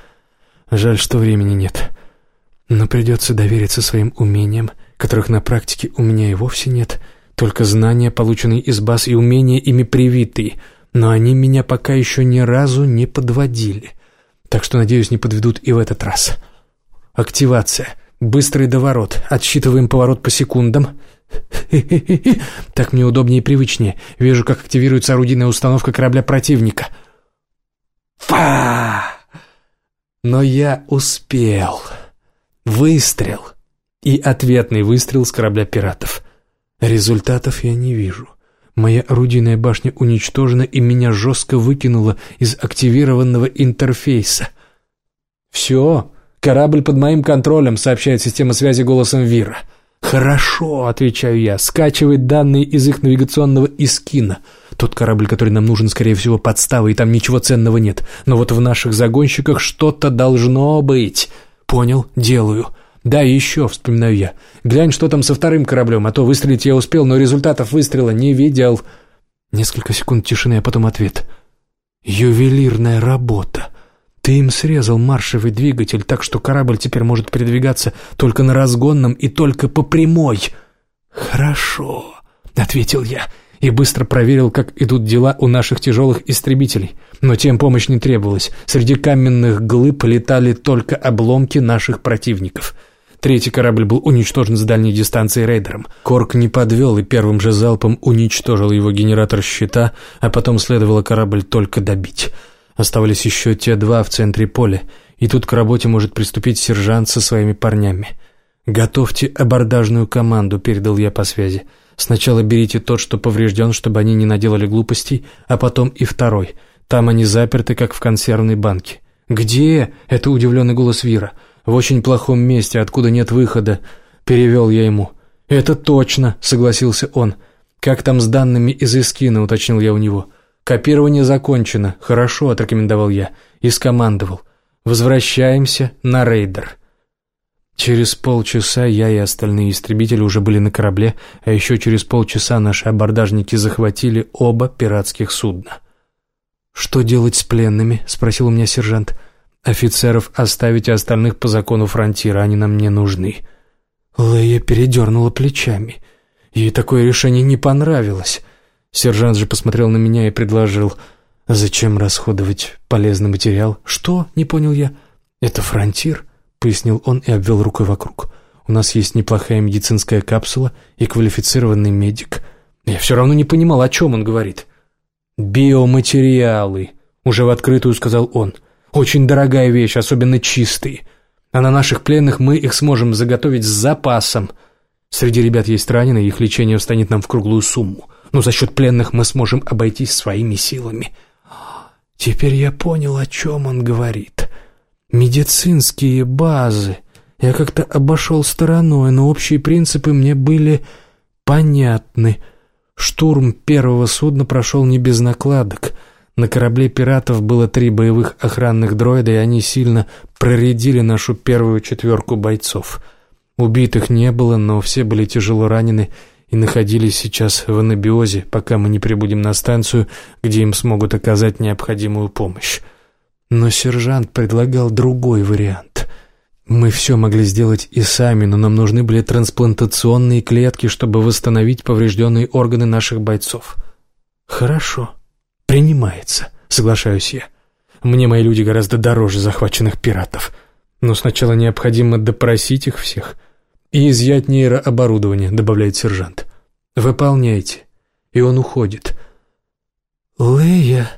Жаль, что времени нет. Но придется довериться своим умениям, которых на практике у меня и вовсе нет, только знания, полученные из баз, и умения ими привитые. но они меня пока еще ни разу не подводили. Так что, надеюсь, не подведут и в этот раз. Активация. Быстрый доворот. Отсчитываем поворот по секундам. <laughs> Так мне удобнее и привычнее. Вижу, как активируется орудийная установка корабля противника. Фа! Но я успел. Выстрел. И ответный выстрел с корабля пиратов. Результатов я не вижу. Моя орудийная башня уничтожена, и меня жестко выкинуло из активированного интерфейса. «Все, корабль под моим контролем», — сообщает система связи голосом Вира. «Хорошо», — отвечаю я, — «скачивает данные из их навигационного искина. Тот корабль, который нам нужен, скорее всего, подстава, и там ничего ценного нет. Но вот в наших загонщиках что-то должно быть». «Понял, делаю». «Да, еще», — вспоминаю я. «Глянь, что там со вторым кораблем, а то выстрелить я успел, но результатов выстрела не видел». Несколько секунд тишины, а потом ответ. «Ювелирная работа. Ты им срезал маршевый двигатель, так что корабль теперь может передвигаться только на разгонном и только по прямой». «Хорошо», — ответил я и быстро проверил, как идут дела у наших тяжелых истребителей. Но тем помощь не требовалась. Среди каменных глыб летали только обломки наших противников — Третий корабль был уничтожен с дальней дистанции рейдером. Корк не подвел и первым же залпом уничтожил его генератор щита, а потом следовало корабль только добить. Оставались еще те два в центре поля, и тут к работе может приступить сержант со своими парнями. «Готовьте абордажную команду», — передал я по связи. «Сначала берите тот, что поврежден, чтобы они не наделали глупостей, а потом и второй. Там они заперты, как в консервной банке». «Где?» — это удивленный голос Вира. В очень плохом месте, откуда нет выхода», — перевел я ему. «Это точно», — согласился он. «Как там с данными из Искина?» — уточнил я у него. «Копирование закончено. Хорошо», — отрекомендовал я. И скомандовал. «Возвращаемся на рейдер». Через полчаса я и остальные истребители уже были на корабле, а еще через полчаса наши абордажники захватили оба пиратских судна. «Что делать с пленными?» — спросил у меня сержант. «Сержант». Офицеров оставить, а остальных по закону фронтира, они нам не нужны». Лея передернула плечами. Ей такое решение не понравилось. Сержант же посмотрел на меня и предложил, «Зачем расходовать полезный материал?» «Что?» — не понял я. «Это фронтир», — пояснил он и обвел рукой вокруг. «У нас есть неплохая медицинская капсула и квалифицированный медик». Я все равно не понимал, о чем он говорит. «Биоматериалы», — уже в открытую сказал он. «Биоматериалы». Очень дорогая вещь, особенно чистые. А на наших пленных мы их сможем заготовить с запасом. Среди ребят есть раненые, их лечение встанет нам в круглую сумму. Но за счет пленных мы сможем обойтись своими силами. Теперь я понял, о чем он говорит. Медицинские базы. Я как-то обошел стороной, но общие принципы мне были понятны. Штурм первого судна прошел не без накладок — на корабле пиратов было три боевых охранных дроида, и они сильно проредили нашу первую четверку бойцов. Убитых не было, но все были тяжело ранены и находились сейчас в анабиозе, пока мы не прибудем на станцию, где им смогут оказать необходимую помощь. Но сержант предлагал другой вариант. Мы все могли сделать и сами, но нам нужны были трансплантационные клетки, чтобы восстановить поврежденные органы наших бойцов. Хорошо. «Принимается», — соглашаюсь я. «Мне мои люди гораздо дороже захваченных пиратов. Но сначала необходимо допросить их всех и изъять нейрооборудование», — добавляет сержант. «Выполняйте». И он уходит. «Лея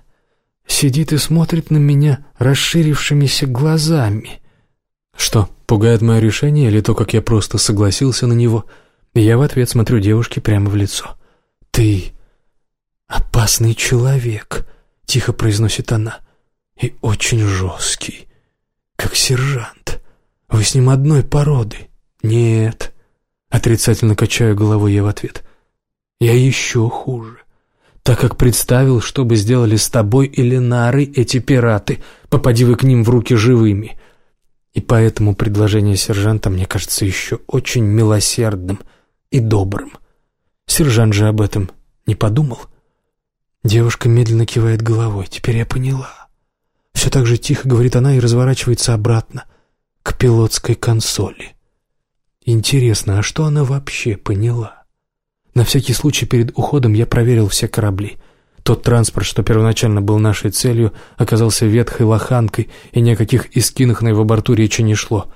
сидит и смотрит на меня расширившимися глазами». Что, пугает мое решение или то, как я просто согласился на него? Я в ответ смотрю девушке прямо в лицо. «Ты «Опасный человек», — тихо произносит она, — «и очень жесткий, как сержант. Вы с ним одной породы?» «Нет», — отрицательно качаю головой я в ответ. «Я еще хуже, так как представил, что бы сделали с тобой или Нарой эти пираты, попади вы к ним в руки живыми». И поэтому предложение сержанта мне кажется еще очень милосердным и добрым. Сержант же об этом не подумал. Девушка медленно кивает головой. Теперь я поняла. Все так же тихо говорит она и разворачивается обратно к пилотской консоли. Интересно, а что она вообще поняла? На всякий случай перед уходом я проверил все корабли. Тот транспорт, что первоначально был нашей целью, оказался ветхой лоханкой, и ни о каких искинах на его борту речи не шло.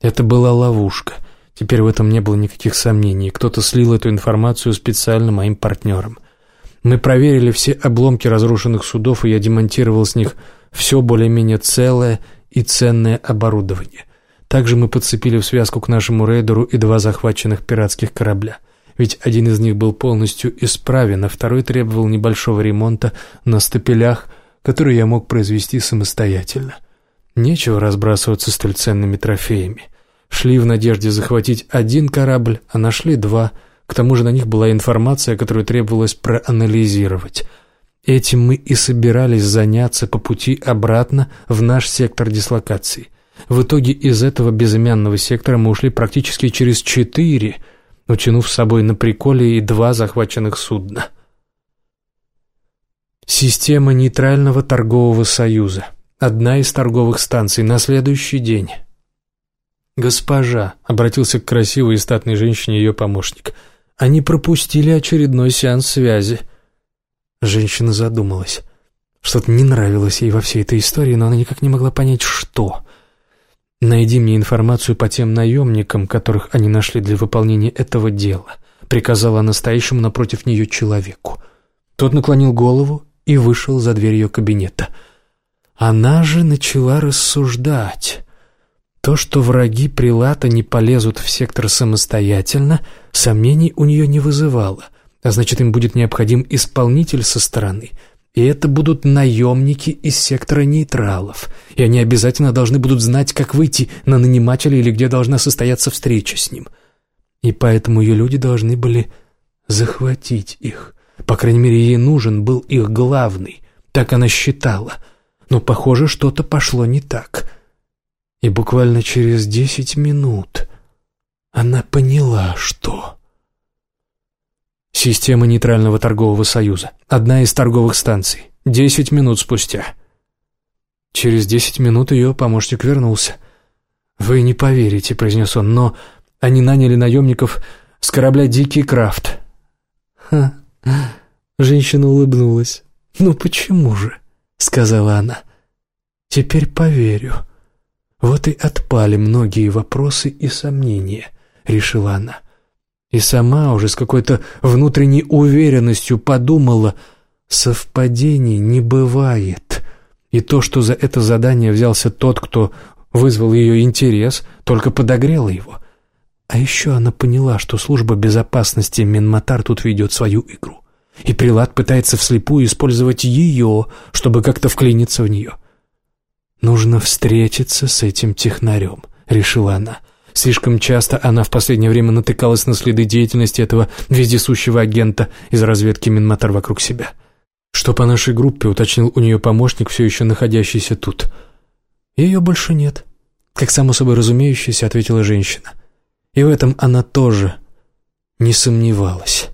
Это была ловушка. Теперь в этом не было никаких сомнений. Кто-то слил эту информацию специально моим партнерам. Мы проверили все обломки разрушенных судов, и я демонтировал с них все более-менее целое и ценное оборудование. Также мы подцепили в связку к нашему рейдеру и два захваченных пиратских корабля. Ведь один из них был полностью исправен, а второй требовал небольшого ремонта на стапелях, который я мог произвести самостоятельно. Нечего разбрасываться столь ценными трофеями. Шли в надежде захватить один корабль, а нашли два. К тому же на них была информация, которую требовалось проанализировать. Этим мы и собирались заняться по пути обратно в наш сектор дислокации – в итоге из этого безымянного сектора мы ушли практически через четыре, утянув с собой на приколе и два захваченных судна. Система нейтрального торгового союза. Одна из торговых станций на следующий день. «Госпожа», — обратился к красивой и статной женщине ее помощник, — «они пропустили очередной сеанс связи». Женщина задумалась. Что-то не нравилось ей во всей этой истории, но она никак не могла понять, что. «Найди мне информацию по тем наемникам, которых они нашли для выполнения этого дела», приказала настоящему напротив нее человеку. Тот наклонил голову и вышел за дверь ее кабинета. Она же начала рассуждать. То, что враги Прилата не полезут в сектор самостоятельно, сомнений у нее не вызывало, а значит, им будет необходим исполнитель со стороны — и это будут наемники из сектора нейтралов, и они обязательно должны будут знать, как выйти на нанимателя или где должна состояться встреча с ним. И поэтому ее люди должны были захватить их. По крайней мере, ей нужен был их главный, так она считала. Но, похоже, что-то пошло не так. И буквально через десять минут она поняла, что... Система нейтрального торгового союза. Одна из торговых станций. Десять минут спустя. Через десять минут ее помощник вернулся. «Вы не поверите», — произнес он, — «но они наняли наемников с корабля «Дикий Крафт». «Ха!» — женщина улыбнулась. «Ну почему же?» — сказала она. «Теперь поверю». Вот и отпали многие вопросы и сомнения, решила она. И сама уже с какой-то внутренней уверенностью подумала, совпадений не бывает. И то, что за это задание взялся тот, кто вызвал ее интерес, только подогрело его. А еще она поняла, что служба безопасности Минматар тут ведет свою игру. И Прилад пытается вслепую использовать ее, чтобы как-то вклиниться в нее. «Нужно встретиться с этим технарем», — решила она. Слишком часто она в последнее время натыкалась на следы деятельности этого вездесущего агента из разведки Минматар вокруг себя. «Что по нашей группе?» — уточнил у нее помощник, все еще находящийся тут. «Ее больше нет», — как само собой разумеющееся ответила женщина. И в этом она тоже не сомневалась.